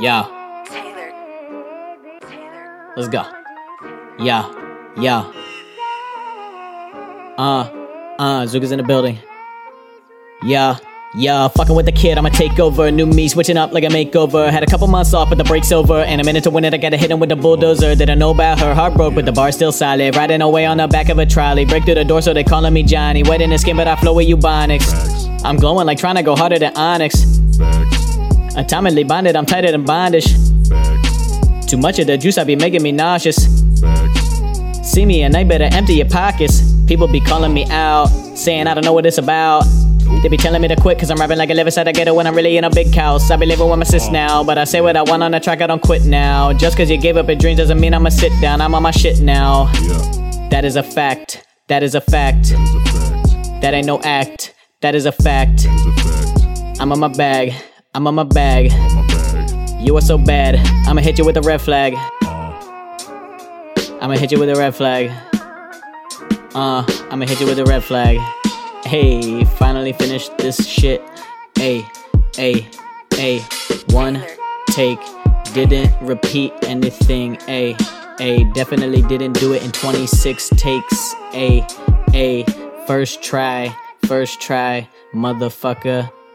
Yeah, Taylor. Taylor. let's go. Yeah, yeah. Uh, uh, Zuko's in the building. Yeah, yeah, fucking with the kid, I'ma take over. New me, switching up like a makeover. Had a couple months off, but the break's over. And a minute to win it, I gotta hit him with a bulldozer. Didn't know about her, heart broke, but the bar still solid. Riding away on the back of a trolley. Break through the door, so they calling me Johnny. Wet in the skin, but I flow with Ebonics. I'm glowing like trying to go harder than Onyx. Atomically bonded, I'm tighter than bondage. Too much of the juice, I be making me nauseous. See me and they better empty your pockets. People be calling me out, saying I don't know what it's about. They be telling me to quit cause I'm rapping like a live inside the ghetto when I'm really in a big house. I be living with my sis now, but I say what I want on the track, I don't quit now. Just cause you gave up your dreams doesn't mean I'ma sit down, I'm on my shit now. Yeah, That is a fact, that is a fact. it's a fact. That ain't no act, that is a fact. It's a fact. I'm on my bag, I'm on my bag. On my bag. You are so bad, I'ma hit you with a red flag. Uh, I'ma hit you with a red flag. Uh, I'ma hit you with a red flag. Hey, finally finished this shit. Hey, hey, hey. One take, didn't repeat anything. Hey, hey, definitely didn't do it in 26 takes. Hey, hey, first try, first try, motherfucker.